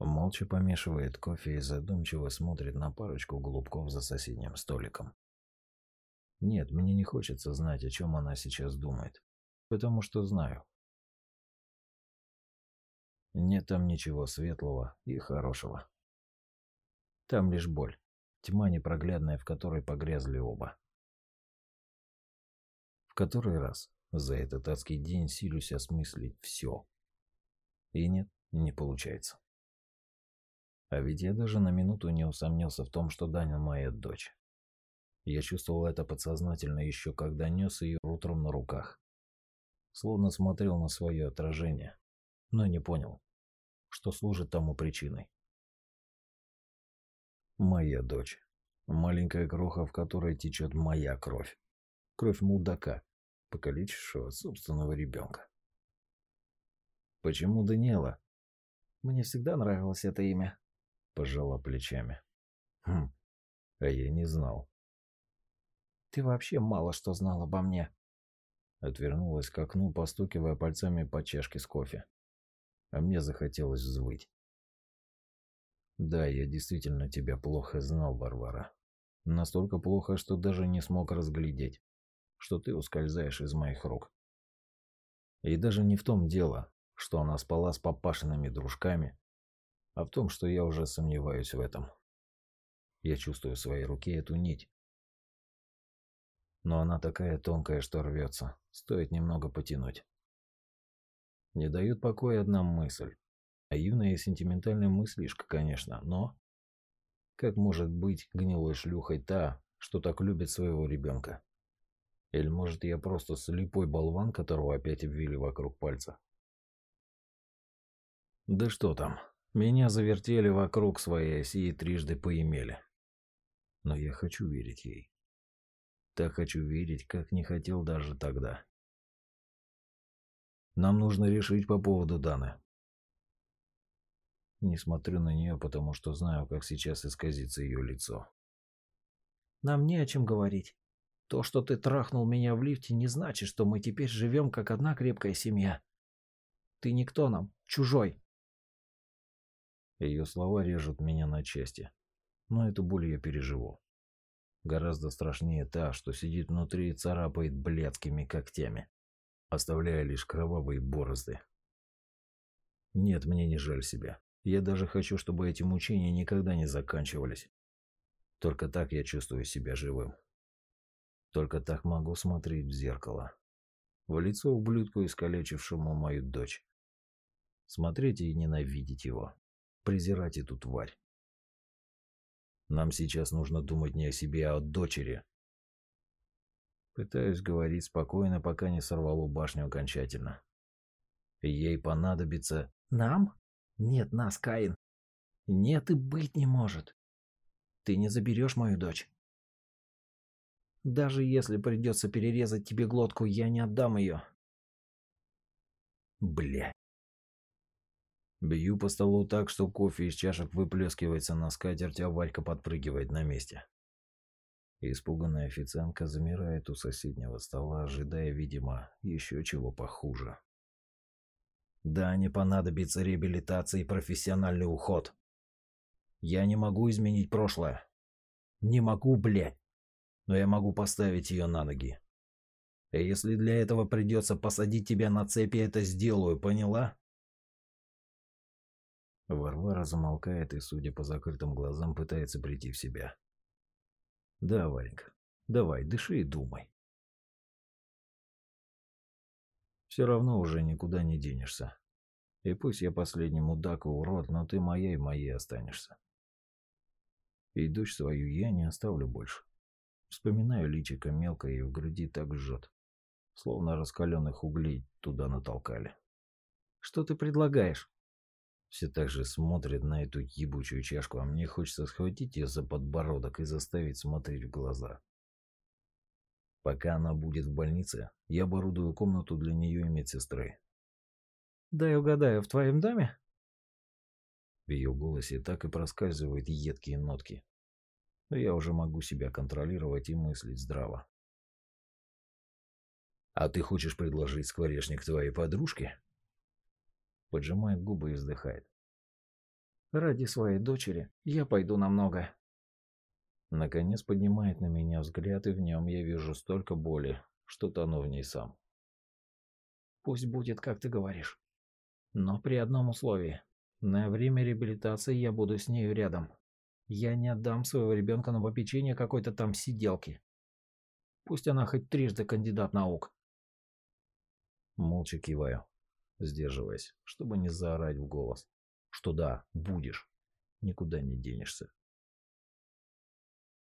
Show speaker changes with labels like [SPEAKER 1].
[SPEAKER 1] Молча помешивает кофе и задумчиво смотрит на парочку голубков за соседним столиком. Нет, мне не хочется знать, о чем она сейчас думает, потому что знаю. Нет там ничего светлого и хорошего. Там лишь боль, тьма непроглядная, в которой погрязли оба. В который раз за этот адский день силюсь осмыслить все. И нет, не получается. А ведь я даже на минуту не усомнился в том, что Даня моя дочь. Я чувствовал это подсознательно еще когда нес ее утром на руках. Словно смотрел на свое отражение, но не понял, что служит тому причиной. Моя дочь. Маленькая кроха, в которой течет моя кровь. Кровь мудака, покалечившего собственного ребенка. Почему Даниэла?
[SPEAKER 2] Мне всегда нравилось это имя.
[SPEAKER 1] Пожала плечами. Хм, а я не знал.
[SPEAKER 2] Ты вообще мало что знал обо мне.
[SPEAKER 1] Отвернулась к окну, постукивая пальцами по чашке с кофе. А мне захотелось взвыть. Да, я действительно тебя плохо знал, Варвара. Настолько плохо, что даже не смог разглядеть, что ты ускользаешь из моих рук. И даже не в том дело, что она спала с папашиными дружками, а в том, что я уже сомневаюсь в этом. Я чувствую в своей руке эту нить, но она такая тонкая, что рвется. Стоит немного потянуть. Не дает покоя одна мысль. Наивная и сентиментальная мыслишка, конечно, но... Как может быть гнилой шлюхой та, что так любит своего ребенка? Или может я просто слепой болван, которого опять обвили вокруг пальца? Да что там, меня завертели вокруг своей оси и трижды поимели. Но я хочу верить ей. Так хочу верить, как не хотел даже тогда. Нам нужно решить по поводу Даны. Не смотрю на нее, потому что знаю, как сейчас исказится ее лицо.
[SPEAKER 2] Нам не о чем говорить. То, что ты трахнул меня в лифте, не значит, что мы теперь живем как одна крепкая семья. Ты никто нам, чужой.
[SPEAKER 1] Ее слова режут меня на части, но эту боль я переживу. Гораздо страшнее та, что сидит внутри и царапает блядскими когтями, оставляя лишь кровавые борозды. Нет, мне не жаль себя. Я даже хочу, чтобы эти мучения никогда не заканчивались. Только так я чувствую себя живым. Только так могу смотреть в зеркало. В лицо ублюдку, искалечившему мою дочь. Смотреть и ненавидеть его. Презирать эту тварь. Нам сейчас нужно думать не о себе, а о дочери. Пытаюсь говорить спокойно, пока не сорвало башню окончательно. Ей понадобится...
[SPEAKER 2] Нам? Нет нас, Каин. Нет и быть не может. Ты не заберешь мою дочь. Даже если придется перерезать тебе глотку, я не отдам ее.
[SPEAKER 1] Бля. Бью по столу так, что кофе из чашек выплескивается на скатерть, а Валька подпрыгивает на месте. Испуганная официантка замирает у соседнего стола, ожидая, видимо, еще чего похуже. Да, не понадобится реабилитация и профессиональный уход. Я не могу изменить прошлое. Не могу, блядь. Но я могу поставить ее на ноги. И если для этого придется посадить тебя на цепи, это сделаю, поняла? Варвара замолкает и, судя по закрытым глазам, пытается прийти в себя. Да, Варенька, давай, дыши и думай. Все равно уже никуда не денешься. И пусть я последний мудак и урод, но ты моя и моей останешься. И дочь свою я не оставлю больше. Вспоминаю личико мелкое и в груди так жжет. Словно раскаленных углей туда натолкали.
[SPEAKER 2] Что ты предлагаешь?
[SPEAKER 1] Все так же смотрят на эту ебучую чашку, а мне хочется схватить ее за подбородок и заставить смотреть в глаза. Пока она будет в больнице, я оборудую комнату для нее и медсестры.
[SPEAKER 2] «Дай угадаю, в твоем доме?»
[SPEAKER 1] В ее голосе так и проскальзывают едкие нотки. Но я уже могу себя контролировать и мыслить здраво. «А ты хочешь предложить скворечник твоей подружке?» Поджимает губы и вздыхает.
[SPEAKER 2] Ради своей дочери я пойду на многое.
[SPEAKER 1] Наконец поднимает на меня взгляд, и в нем я вижу столько боли, что тону в ней сам.
[SPEAKER 2] Пусть будет, как ты говоришь. Но при одном условии. На время реабилитации я буду с нею рядом. Я не отдам своего ребенка на попечение какой-то там сиделки. Пусть она хоть трижды кандидат наук.
[SPEAKER 1] Молча киваю, сдерживаясь, чтобы не заорать в голос, что да, будешь, никуда не денешься.